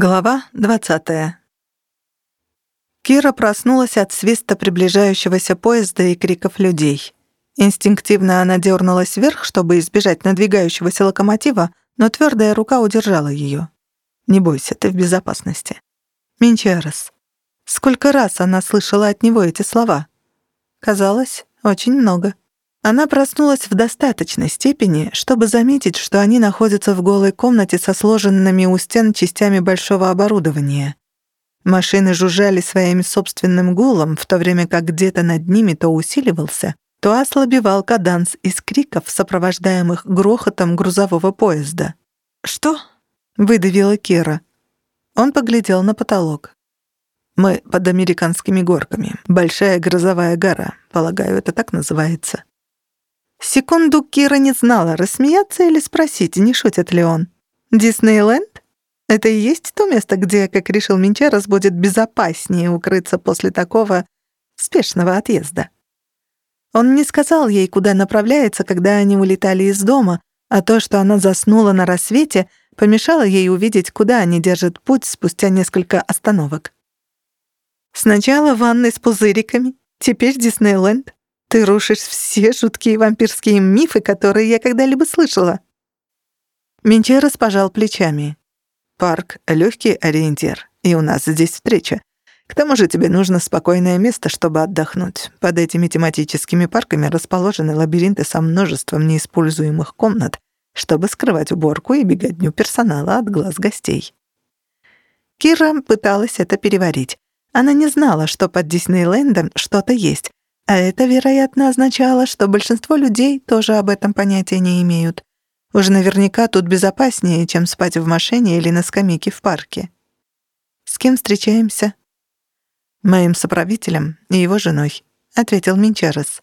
Глава 20. Кира проснулась от свиста приближающегося поезда и криков людей. Инстинктивно она дернулась вверх, чтобы избежать надвигающегося локомотива, но твердая рука удержала ее. «Не бойся, ты в безопасности». Минчерес. Сколько раз она слышала от него эти слова? Казалось, очень много. Она проснулась в достаточной степени, чтобы заметить, что они находятся в голой комнате со сложенными у стен частями большого оборудования. Машины жужжали своим собственным гулом, в то время как где-то над ними то усиливался, то ослабевал каданс из криков, сопровождаемых грохотом грузового поезда. «Что?» — выдавила Кира. Он поглядел на потолок. «Мы под американскими горками. Большая грозовая гора. Полагаю, это так называется». Секунду Кира не знала, рассмеяться или спросить, не шутит ли он. «Диснейленд? Это и есть то место, где, как решил Минчарос, будет безопаснее укрыться после такого спешного отъезда?» Он не сказал ей, куда направляется, когда они улетали из дома, а то, что она заснула на рассвете, помешало ей увидеть, куда они держат путь спустя несколько остановок. Сначала ванны с пузыриками, теперь Диснейленд. Ты рушишь все жуткие вампирские мифы, которые я когда-либо слышала». Менчерос пожал плечами. «Парк — легкий ориентир, и у нас здесь встреча. К тому же тебе нужно спокойное место, чтобы отдохнуть. Под этими тематическими парками расположены лабиринты со множеством неиспользуемых комнат, чтобы скрывать уборку и беготню персонала от глаз гостей». Кира пыталась это переварить. Она не знала, что под Диснейлендом что-то есть, а это, вероятно, означало, что большинство людей тоже об этом понятия не имеют. Уж наверняка тут безопаснее, чем спать в машине или на скамейке в парке. «С кем встречаемся?» «Моим соправителем и его женой», — ответил Минчарес.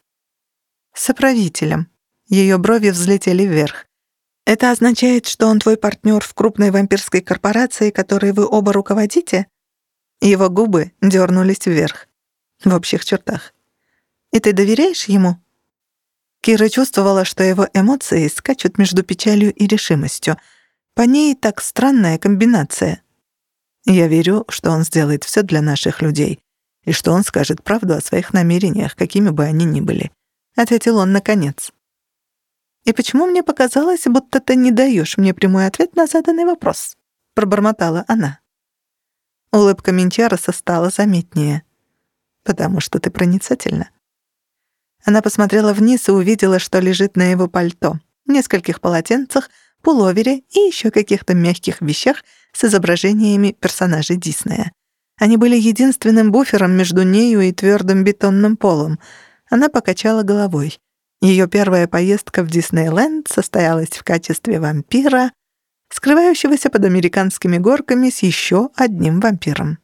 «Соправителем». Ее брови взлетели вверх. «Это означает, что он твой партнер в крупной вампирской корпорации, которой вы оба руководите?» Его губы дернулись вверх. В общих чертах. И ты доверяешь ему?» Кира чувствовала, что его эмоции скачут между печалью и решимостью. По ней так странная комбинация. «Я верю, что он сделает все для наших людей, и что он скажет правду о своих намерениях, какими бы они ни были», — ответил он наконец. «И почему мне показалось, будто ты не даешь мне прямой ответ на заданный вопрос?» — пробормотала она. Улыбка Минчароса стала заметнее. «Потому что ты проницательна. Она посмотрела вниз и увидела, что лежит на его пальто, нескольких полотенцах, пуловере и еще каких-то мягких вещах с изображениями персонажей Диснея. Они были единственным буфером между нею и твердым бетонным полом. Она покачала головой. Ее первая поездка в Диснейленд состоялась в качестве вампира, скрывающегося под американскими горками с еще одним вампиром.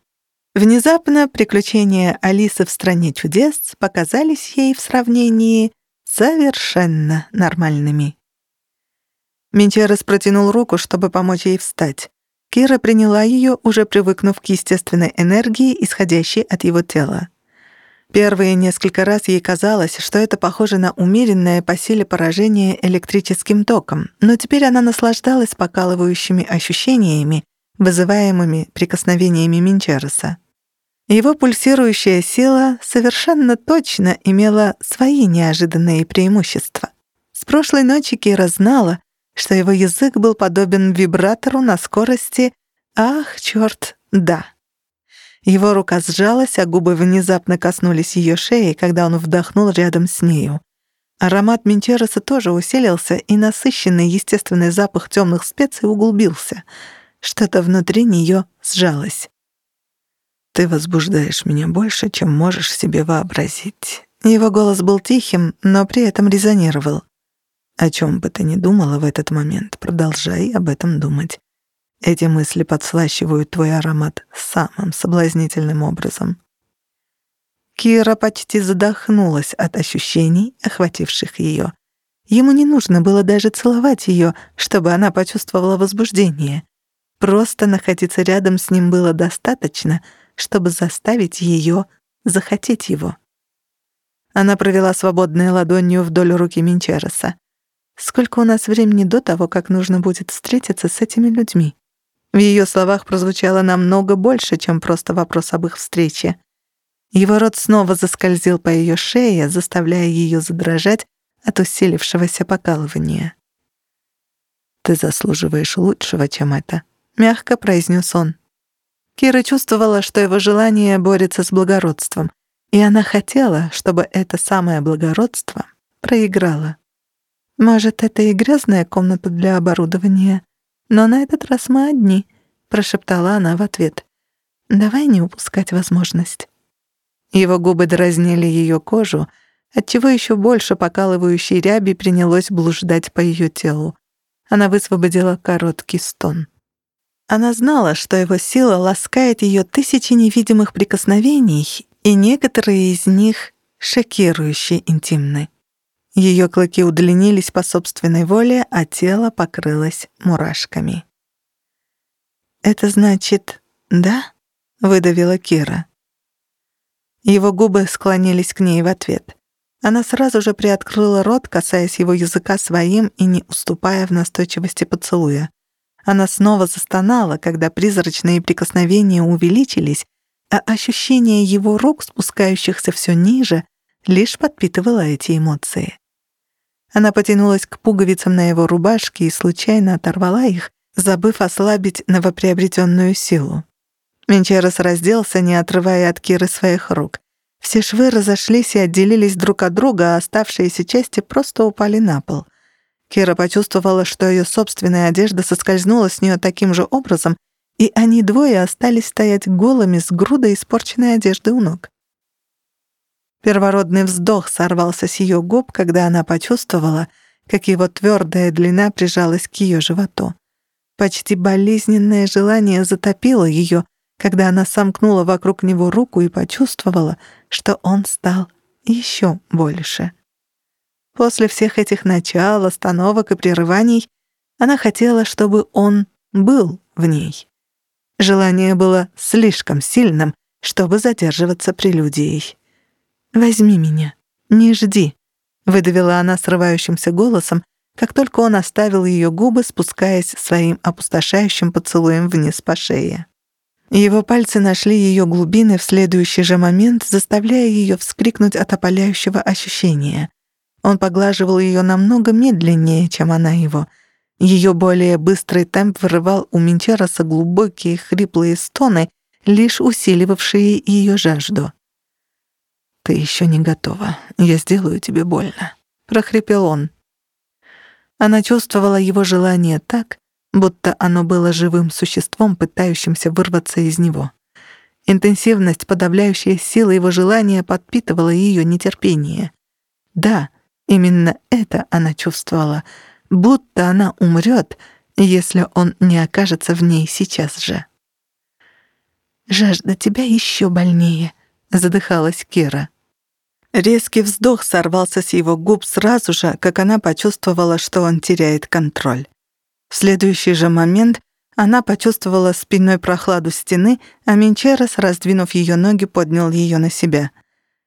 Внезапно приключения Алисы в «Стране чудес» показались ей в сравнении совершенно нормальными. Менчерес протянул руку, чтобы помочь ей встать. Кира приняла ее, уже привыкнув к естественной энергии, исходящей от его тела. Первые несколько раз ей казалось, что это похоже на умеренное по силе поражение электрическим током, но теперь она наслаждалась покалывающими ощущениями, вызываемыми прикосновениями Минчереса. Его пульсирующая сила совершенно точно имела свои неожиданные преимущества. С прошлой ночи Кира знала, что его язык был подобен вибратору на скорости «Ах, чёрт, да». Его рука сжалась, а губы внезапно коснулись ее шеи, когда он вдохнул рядом с нею. Аромат Менчероса тоже усилился, и насыщенный естественный запах темных специй углубился — что-то внутри нее сжалось. «Ты возбуждаешь меня больше, чем можешь себе вообразить». Его голос был тихим, но при этом резонировал. О чем бы ты ни думала в этот момент, продолжай об этом думать. Эти мысли подслащивают твой аромат самым соблазнительным образом. Кира почти задохнулась от ощущений, охвативших ее. Ему не нужно было даже целовать ее, чтобы она почувствовала возбуждение. Просто находиться рядом с ним было достаточно, чтобы заставить ее захотеть его. Она провела свободной ладонью вдоль руки Минчереса. «Сколько у нас времени до того, как нужно будет встретиться с этими людьми?» В ее словах прозвучало намного больше, чем просто вопрос об их встрече. Его рот снова заскользил по ее шее, заставляя ее задрожать от усилившегося покалывания. «Ты заслуживаешь лучшего, чем это», — мягко произнес он. Кира чувствовала, что его желание борется с благородством, и она хотела, чтобы это самое благородство проиграло. «Может, это и грязная комната для оборудования, но на этот раз мы одни», — прошептала она в ответ. «Давай не упускать возможность». Его губы дразнили ее кожу, отчего еще больше покалывающей ряби принялось блуждать по ее телу. Она высвободила короткий стон. Она знала, что его сила ласкает ее тысячи невидимых прикосновений, и некоторые из них шокирующе интимны. Ее клыки удлинились по собственной воле, а тело покрылось мурашками. «Это значит, да?» — выдавила Кира. Его губы склонились к ней в ответ. Она сразу же приоткрыла рот, касаясь его языка своим и не уступая в настойчивости поцелуя. Она снова застонала, когда призрачные прикосновения увеличились, а ощущение его рук, спускающихся все ниже, лишь подпитывало эти эмоции. Она потянулась к пуговицам на его рубашке и случайно оторвала их, забыв ослабить новоприобретенную силу. Менчерос разделся, не отрывая от Киры своих рук. Все швы разошлись и отделились друг от друга, а оставшиеся части просто упали на пол. Кира почувствовала, что ее собственная одежда соскользнула с нее таким же образом, и они двое остались стоять голыми с грудой испорченной одежды у ног. Первородный вздох сорвался с ее губ, когда она почувствовала, как его твердая длина прижалась к ее животу. Почти болезненное желание затопило ее, когда она сомкнула вокруг него руку и почувствовала, что он стал еще больше. После всех этих начал, остановок и прерываний она хотела, чтобы он был в ней. Желание было слишком сильным, чтобы задерживаться прелюдией. «Возьми меня, не жди», — выдавила она срывающимся голосом, как только он оставил ее губы, спускаясь своим опустошающим поцелуем вниз по шее. Его пальцы нашли ее глубины в следующий же момент, заставляя ее вскрикнуть от опаляющего ощущения. Он поглаживал ее намного медленнее, чем она его. Ее более быстрый темп вырывал у Минчероса глубокие хриплые стоны, лишь усиливавшие ее жажду. «Ты еще не готова. Я сделаю тебе больно», — прохрипел он. Она чувствовала его желание так, будто оно было живым существом, пытающимся вырваться из него. Интенсивность, подавляющая сила его желания подпитывала ее нетерпение. Да, именно это она чувствовала, будто она умрет, если он не окажется в ней сейчас же. «Жажда тебя еще больнее», — задыхалась Кира. Резкий вздох сорвался с его губ сразу же, как она почувствовала, что он теряет контроль. В следующий же момент она почувствовала спиной прохладу стены, а Менчерос, раздвинув ее ноги, поднял ее на себя.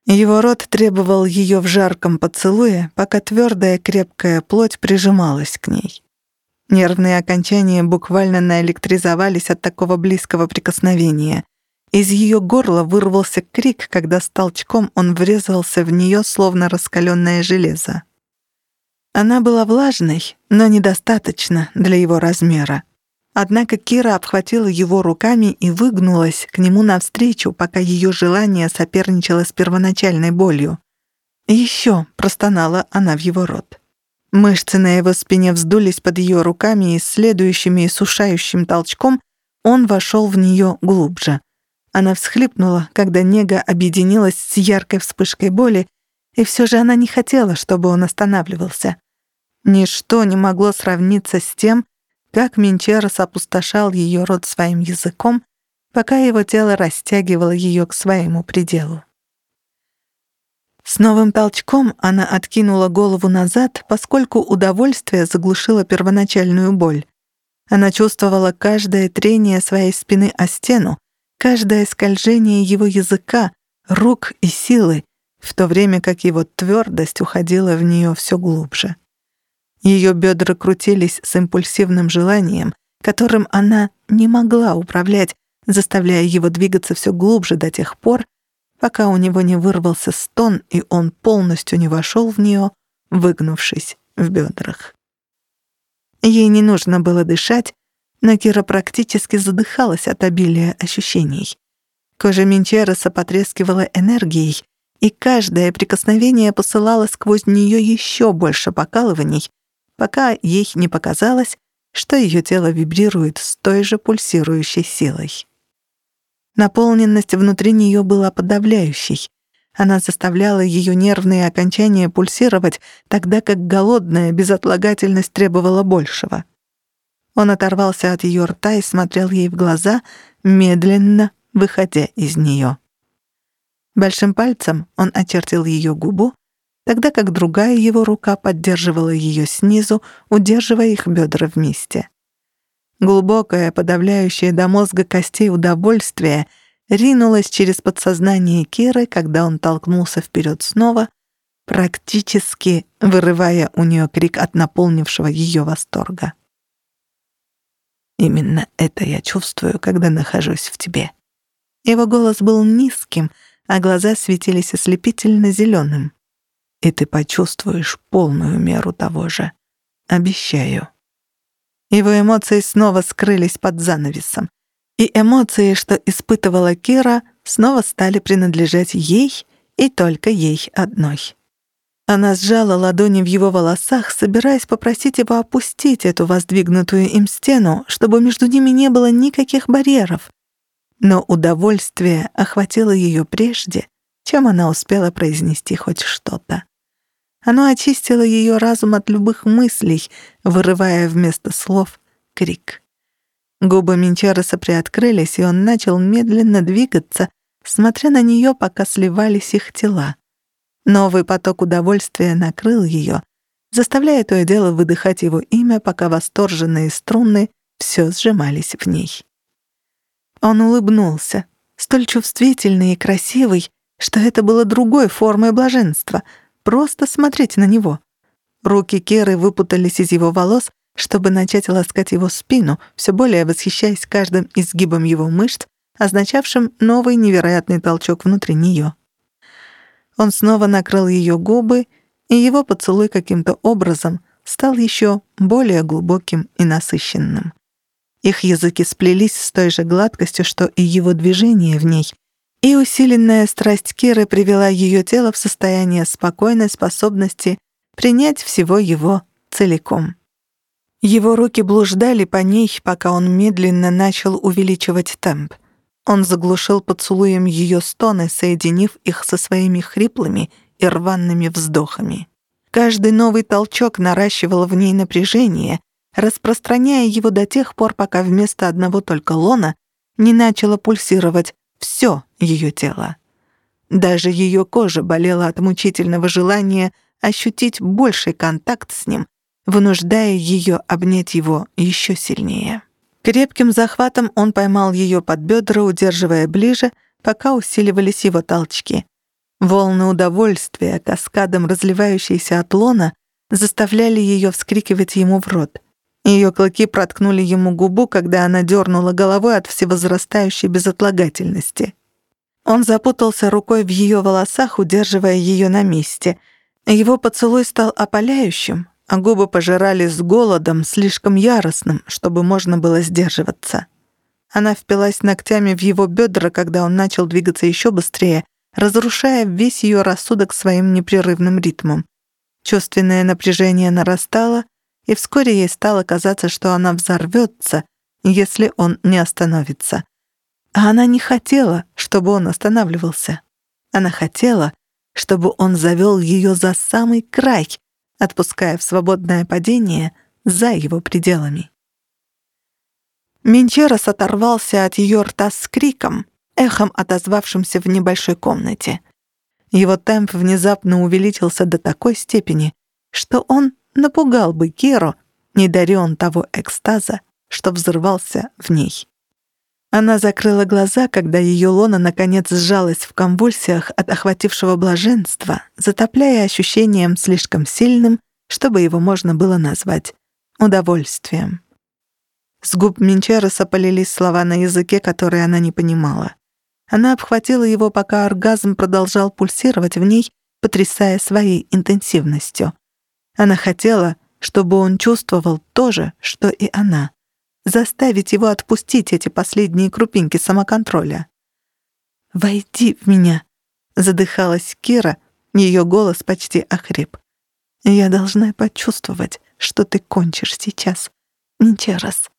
Его рот требовал ее в жарком поцелуе, пока твердая крепкая плоть прижималась к ней. Нервные окончания буквально наэлектризовались от такого близкого прикосновения. Из ее горла вырвался крик, когда с толчком он врезался в нее, словно раскаленное железо. Она была влажной, но недостаточно для его размера. Однако Кира обхватила его руками и выгнулась к нему навстречу, пока ее желание соперничало с первоначальной болью. «Еще!» — простонала она в его рот. Мышцы на его спине вздулись под ее руками, и следующим и сушающим толчком он вошел в нее глубже. Она всхлипнула, когда нега объединилась с яркой вспышкой боли, и все же она не хотела, чтобы он останавливался. Ничто не могло сравниться с тем, как Минчерос опустошал ее рот своим языком, пока его тело растягивало ее к своему пределу. С новым толчком она откинула голову назад, поскольку удовольствие заглушило первоначальную боль. Она чувствовала каждое трение своей спины о стену, каждое скольжение его языка, рук и силы, в то время как его твердость уходила в нее все глубже. Ее бедра крутились с импульсивным желанием, которым она не могла управлять, заставляя его двигаться все глубже до тех пор, пока у него не вырвался стон, и он полностью не вошел в нее, выгнувшись в бедрах. Ей не нужно было дышать, но Кира практически задыхалась от обилия ощущений. Кожа Минчереса потрескивала энергией, и каждое прикосновение посылало сквозь нее еще больше покалываний, пока ей не показалось, что ее тело вибрирует с той же пульсирующей силой. Наполненность внутри нее была подавляющей. Она заставляла ее нервные окончания пульсировать, тогда как голодная безотлагательность требовала большего. Он оторвался от ее рта и смотрел ей в глаза, медленно выходя из нее. Большим пальцем он очертил ее губу, тогда как другая его рука поддерживала ее снизу, удерживая их бедра вместе. Глубокое, подавляющее до мозга костей удовольствие ринулось через подсознание Киры, когда он толкнулся вперед снова, практически вырывая у нее крик от наполнившего ее восторга. «Именно это я чувствую, когда нахожусь в тебе». Его голос был низким, а глаза светились ослепительно зеленым и ты почувствуешь полную меру того же. Обещаю». Его эмоции снова скрылись под занавесом. И эмоции, что испытывала Кира, снова стали принадлежать ей и только ей одной. Она сжала ладони в его волосах, собираясь попросить его опустить эту воздвигнутую им стену, чтобы между ними не было никаких барьеров. Но удовольствие охватило ее прежде, чем она успела произнести хоть что-то. Оно очистило ее разум от любых мыслей, вырывая вместо слов крик. Губы Минчареса приоткрылись, и он начал медленно двигаться, смотря на нее, пока сливались их тела. Новый поток удовольствия накрыл ее, заставляя то и дело выдыхать его имя, пока восторженные струны все сжимались в ней. Он улыбнулся, столь чувствительный и красивый, что это было другой формой блаженства — Просто смотреть на него. Руки Керы выпутались из его волос, чтобы начать ласкать его спину, все более восхищаясь каждым изгибом его мышц, означавшим новый невероятный толчок внутри нее. Он снова накрыл ее губы, и его поцелуй каким-то образом стал еще более глубоким и насыщенным. Их языки сплелись с той же гладкостью, что и его движение в ней, и усиленная страсть Киры привела ее тело в состояние спокойной способности принять всего его целиком. Его руки блуждали по ней, пока он медленно начал увеличивать темп. Он заглушил поцелуем ее стоны, соединив их со своими хриплыми и рваными вздохами. Каждый новый толчок наращивал в ней напряжение, распространяя его до тех пор, пока вместо одного только лона не начало пульсировать все ее тело. Даже ее кожа болела от мучительного желания ощутить больший контакт с ним, вынуждая ее обнять его еще сильнее. Крепким захватом он поймал ее под бедра, удерживая ближе, пока усиливались его толчки. Волны удовольствия, каскадом разливающиеся от лона, заставляли ее вскрикивать ему в рот. Ее клыки проткнули ему губу, когда она дернула головой от всевозрастающей безотлагательности. Он запутался рукой в ее волосах, удерживая ее на месте. Его поцелуй стал опаляющим, а губы пожирали с голодом, слишком яростным, чтобы можно было сдерживаться. Она впилась ногтями в его бедра, когда он начал двигаться еще быстрее, разрушая весь ее рассудок своим непрерывным ритмом. Чувственное напряжение нарастало, и вскоре ей стало казаться, что она взорвется, если он не остановится. А она не хотела, чтобы он останавливался. Она хотела, чтобы он завел ее за самый край, отпуская в свободное падение за его пределами. Менчерос оторвался от ее рта с криком, эхом отозвавшимся в небольшой комнате. Его темп внезапно увеличился до такой степени, что он напугал бы Керу, не даря он того экстаза, что взрывался в ней. Она закрыла глаза, когда ее лона наконец сжалась в конвульсиях от охватившего блаженства, затопляя ощущением слишком сильным, чтобы его можно было назвать удовольствием. С губ Минчереса полились слова на языке, которые она не понимала. Она обхватила его, пока оргазм продолжал пульсировать в ней, потрясая своей интенсивностью. Она хотела, чтобы он чувствовал то же, что и она. Заставить его отпустить эти последние крупинки самоконтроля. «Войди в меня», — задыхалась Кира, ее голос почти охрип. «Я должна почувствовать, что ты кончишь сейчас. Ничерас».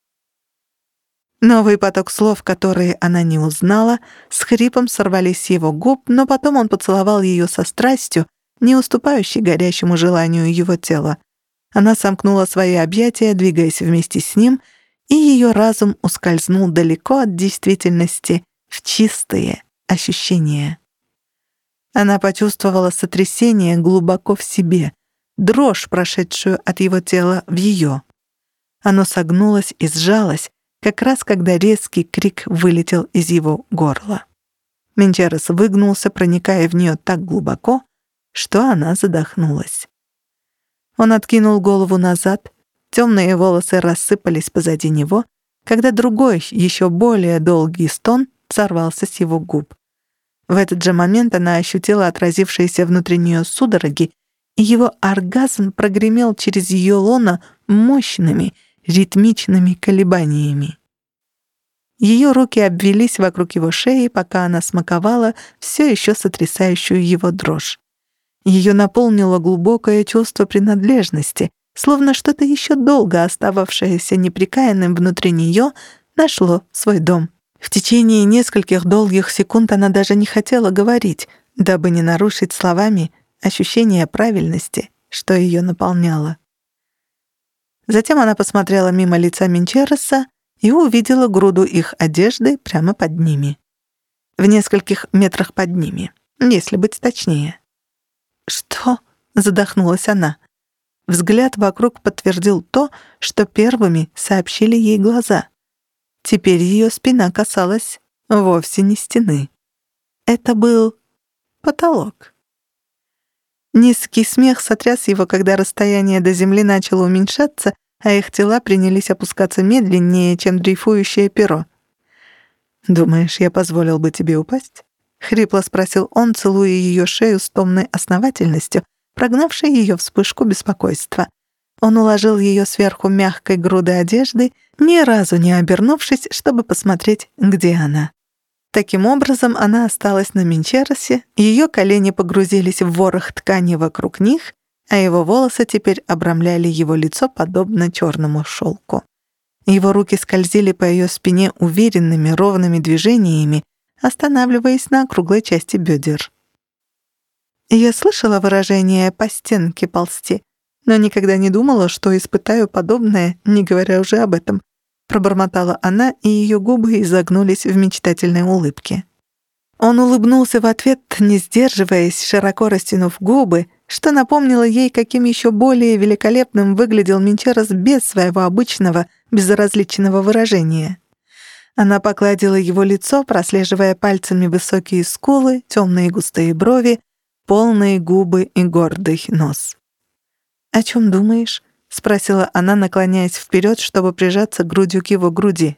Новый поток слов, которые она не узнала, с хрипом сорвались с его губ, но потом он поцеловал ее со страстью, не уступающей горящему желанию его тела. Она сомкнула свои объятия, двигаясь вместе с ним, и ее разум ускользнул далеко от действительности в чистые ощущения. Она почувствовала сотрясение глубоко в себе, дрожь, прошедшую от его тела в ее. Оно согнулось и сжалось, как раз когда резкий крик вылетел из его горла. Менчерес выгнулся, проникая в нее так глубоко, что она задохнулась. Он откинул голову назад, темные волосы рассыпались позади него, когда другой, еще более долгий стон сорвался с его губ. В этот же момент она ощутила отразившиеся внутри нее судороги, и его оргазм прогремел через ее лона мощными, ритмичными колебаниями. Ее руки обвелись вокруг его шеи, пока она смаковала все еще сотрясающую его дрожь. Ее наполнило глубокое чувство принадлежности, словно что-то еще долго остававшееся неприкаянным внутри нее нашло свой дом. В течение нескольких долгих секунд она даже не хотела говорить, дабы не нарушить словами ощущение правильности, что ее наполняло. Затем она посмотрела мимо лица Минчереса и увидела груду их одежды прямо под ними. В нескольких метрах под ними, если быть точнее. «Что?» — задохнулась она. Взгляд вокруг подтвердил то, что первыми сообщили ей глаза. Теперь ее спина касалась вовсе не стены. Это был потолок. Низкий смех сотряс его, когда расстояние до земли начало уменьшаться, а их тела принялись опускаться медленнее, чем дрейфующее перо. «Думаешь, я позволил бы тебе упасть?» — хрипло спросил он, целуя ее шею с томной основательностью, прогнавшей ее вспышку беспокойства. Он уложил ее сверху мягкой грудой одежды, ни разу не обернувшись, чтобы посмотреть, где она. Таким образом, она осталась на Менчеросе, ее колени погрузились в ворох ткани вокруг них, а его волосы теперь обрамляли его лицо подобно черному шелку. Его руки скользили по ее спине уверенными, ровными движениями, останавливаясь на круглой части бедер. Я слышала выражение «по стенке ползти», но никогда не думала, что испытаю подобное, не говоря уже об этом. Пробормотала она, и ее губы изогнулись в мечтательной улыбке. Он улыбнулся в ответ, не сдерживаясь, широко растянув губы, что напомнило ей, каким еще более великолепным выглядел Минчерос без своего обычного, безразличного выражения. Она погладила его лицо, прослеживая пальцами высокие скулы, темные густые брови, полные губы и гордый нос. «О чем думаешь?» — спросила она, наклоняясь вперед, чтобы прижаться грудью к его груди.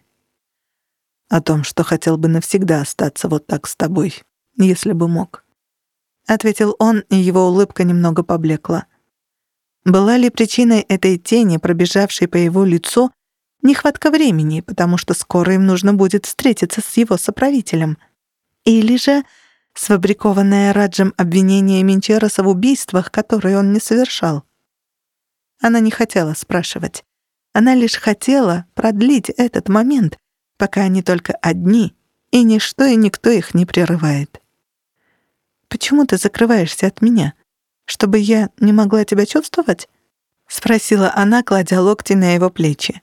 «О том, что хотел бы навсегда остаться вот так с тобой, если бы мог», — ответил он, и его улыбка немного поблекла. Была ли причиной этой тени, пробежавшей по его лицу, нехватка времени, потому что скоро им нужно будет встретиться с его соправителем? Или же сфабрикованное Раджем обвинение Минчероса в убийствах, которые он не совершал? Она не хотела спрашивать. Она лишь хотела продлить этот момент, пока они только одни, и ничто и никто их не прерывает. «Почему ты закрываешься от меня? Чтобы я не могла тебя чувствовать?» — спросила она, кладя локти на его плечи.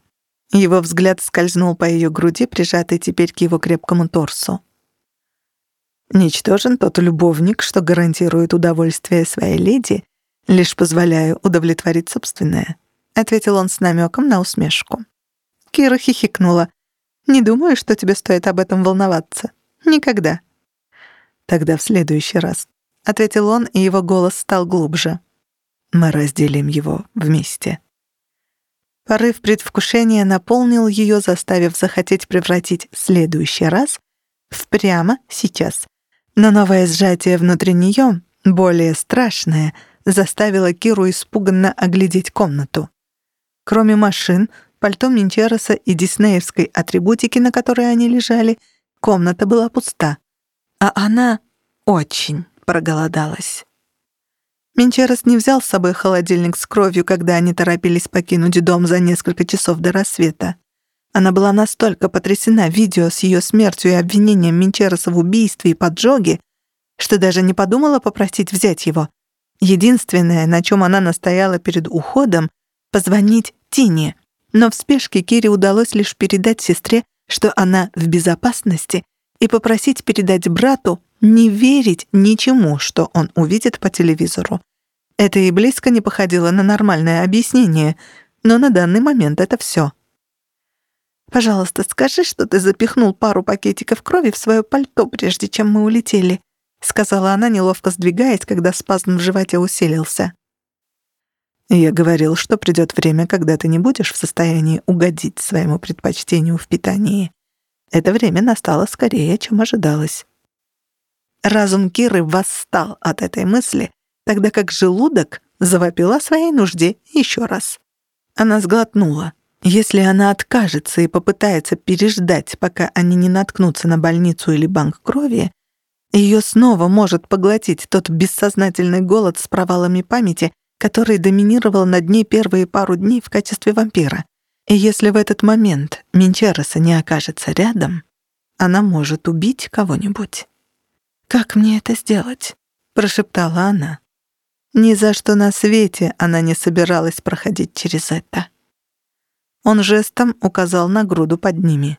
Его взгляд скользнул по ее груди, прижатой теперь к его крепкому торсу. «Ничтожен тот любовник, что гарантирует удовольствие своей леди, лишь позволяю удовлетворить собственное», — ответил он с намеком на усмешку. Кира хихикнула. «Не думаю, что тебе стоит об этом волноваться. Никогда». «Тогда в следующий раз», — ответил он, и его голос стал глубже. «Мы разделим его вместе». Порыв предвкушения наполнил ее, заставив захотеть превратить следующий раз в прямо сейчас. Но новое сжатие внутри нее, более страшное, заставило Киру испуганно оглядеть комнату. Кроме машин, пальто Минчероса и диснеевской атрибутики, на которой они лежали, комната была пуста. А она очень проголодалась. Минчерос не взял с собой холодильник с кровью, когда они торопились покинуть дом за несколько часов до рассвета. Она была настолько потрясена видео с ее смертью и обвинением Минчероса в убийстве и поджоге, что даже не подумала попросить взять его. Единственное, на чем она настояла перед уходом, позвонить Тине. Но в спешке Кире удалось лишь передать сестре, что она в безопасности, и попросить передать брату не верить ничему, что он увидит по телевизору. Это и близко не походило на нормальное объяснение, но на данный момент это все. «Пожалуйста, скажи, что ты запихнул пару пакетиков крови в свое пальто, прежде чем мы улетели», сказала она, неловко сдвигаясь, когда спазм в животе усилился. «Я говорил, что придет время, когда ты не будешь в состоянии угодить своему предпочтению в питании. Это время настало скорее, чем ожидалось». Разум Киры восстал от этой мысли, тогда как желудок завопил о своей нужде еще раз. Она сглотнула. Если она откажется и попытается переждать, пока они не наткнутся на больницу или банк крови, ее снова может поглотить тот бессознательный голод с провалами памяти, который доминировал над ней первые пару дней в качестве вампира. И если в этот момент Минчероса не окажется рядом, она может убить кого-нибудь. «Как мне это сделать?» — прошептала она. Ни за что на свете она не собиралась проходить через это. Он жестом указал на груду под ними.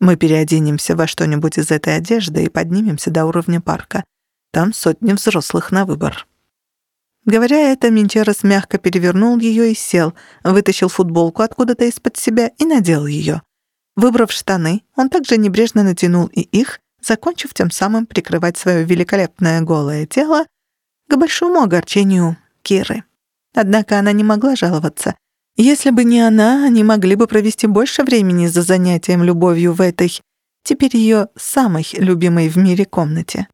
«Мы переоденемся во что-нибудь из этой одежды и поднимемся до уровня парка. Там сотни взрослых на выбор». Говоря это, Минчерос мягко перевернул ее и сел, вытащил футболку откуда-то из-под себя и надел ее. Выбрав штаны, он также небрежно натянул и их, закончив тем самым прикрывать свое великолепное голое тело к большому огорчению Киры. Однако она не могла жаловаться. Если бы не она, они могли бы провести больше времени за занятием любовью в этой, теперь ее самой любимой в мире комнате.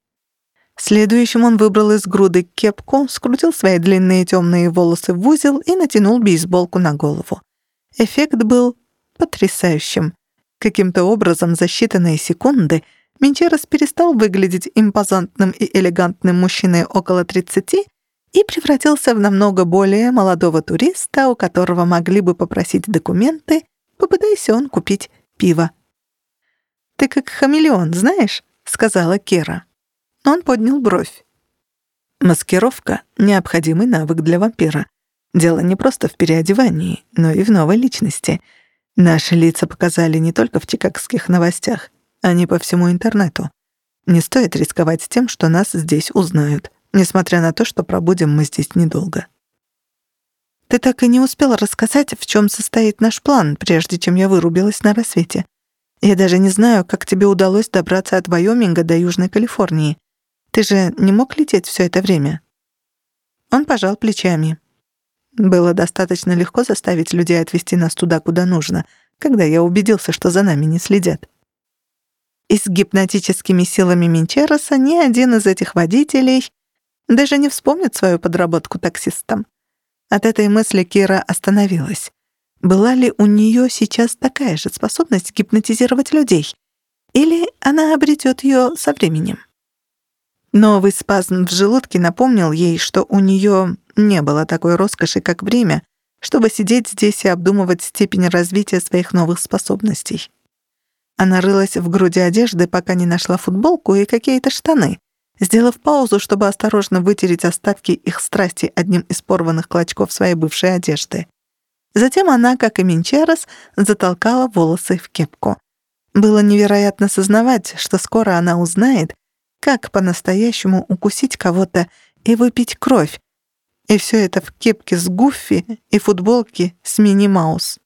Следующим он выбрал из груды кепку, скрутил свои длинные темные волосы в узел и натянул бейсболку на голову. Эффект был потрясающим. Каким-то образом за считанные секунды — Менчерос перестал выглядеть импозантным и элегантным мужчиной около 30 и превратился в намного более молодого туриста, у которого могли бы попросить документы, попытайся он купить пиво. «Ты как хамелеон, знаешь?» — сказала Кера. Он поднял бровь. Маскировка — необходимый навык для вампира. Дело не просто в переодевании, но и в новой личности. Наши лица показали не только в чикагских новостях. Они по всему интернету. Не стоит рисковать тем, что нас здесь узнают, несмотря на то, что пробудем мы здесь недолго. Ты так и не успела рассказать, в чем состоит наш план, прежде чем я вырубилась на рассвете. Я даже не знаю, как тебе удалось добраться от Вайоминга до Южной Калифорнии. Ты же не мог лететь все это время?» Он пожал плечами. Было достаточно легко заставить людей отвезти нас туда, куда нужно, когда я убедился, что за нами не следят. И с гипнотическими силами Минчероса ни один из этих водителей даже не вспомнит свою подработку таксистом. От этой мысли Кира остановилась. Была ли у нее сейчас такая же способность гипнотизировать людей? Или она обретет ее со временем? Новый спазм в желудке напомнил ей, что у нее не было такой роскоши, как время, чтобы сидеть здесь и обдумывать степень развития своих новых способностей. Она рылась в груди одежды, пока не нашла футболку и какие-то штаны. Сделав паузу, чтобы осторожно вытереть остатки их страсти одним из порванных клочков своей бывшей одежды. Затем она, как и Минчерос, затолкала волосы в кепку. Было невероятно сознавать, что скоро она узнает, как по-настоящему укусить кого-то и выпить кровь. И все это в кепке с Гуффи и футболке с Мини Маус.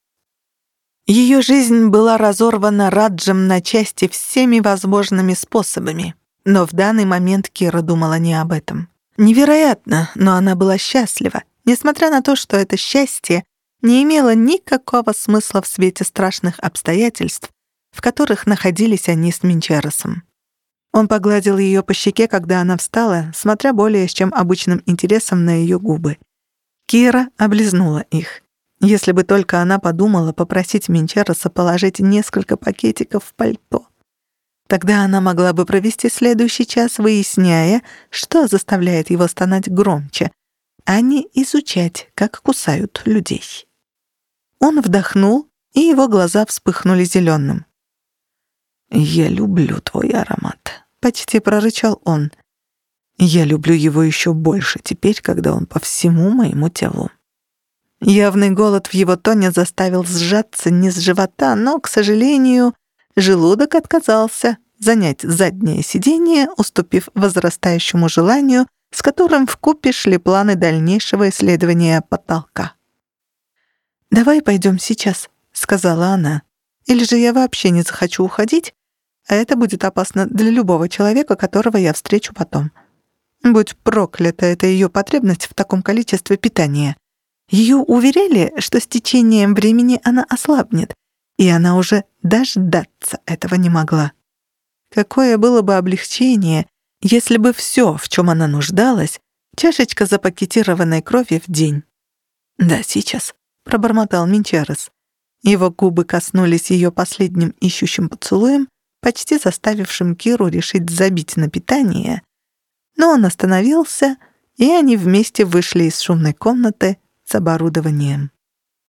Ее жизнь была разорвана Раджем на части всеми возможными способами. Но в данный момент Кира думала не об этом. Невероятно, но она была счастлива, несмотря на то, что это счастье не имело никакого смысла в свете страшных обстоятельств, в которых находились они с Минчеросом. Он погладил ее по щеке, когда она встала, смотря более с чем обычным интересом на ее губы. Кира облизнула их. Если бы только она подумала попросить Минчероса положить несколько пакетиков в пальто. Тогда она могла бы провести следующий час, выясняя, что заставляет его стонать громче, а не изучать, как кусают людей. Он вдохнул, и его глаза вспыхнули зеленым. «Я люблю твой аромат», — почти прорычал он. «Я люблю его еще больше теперь, когда он по всему моему телу». Явный голод в его тоне заставил сжаться с живота, но, к сожалению, желудок отказался занять заднее сиденье, уступив возрастающему желанию, с которым вкупе шли планы дальнейшего исследования потолка. «Давай пойдем сейчас», — сказала она. «Или же я вообще не захочу уходить, а это будет опасно для любого человека, которого я встречу потом. Будь проклята эта ее потребность в таком количестве питания. Ее уверяли, что с течением времени она ослабнет, и она уже дождаться этого не могла. Какое было бы облегчение, если бы все, в чем она нуждалась, чашечка запакетированной крови в день. «Да, сейчас», — пробормотал Минчарес. Его губы коснулись ее последним ищущим поцелуем, почти заставившим Киру решить забить на питание, но он остановился, и они вместе вышли из шумной комнаты с оборудованием.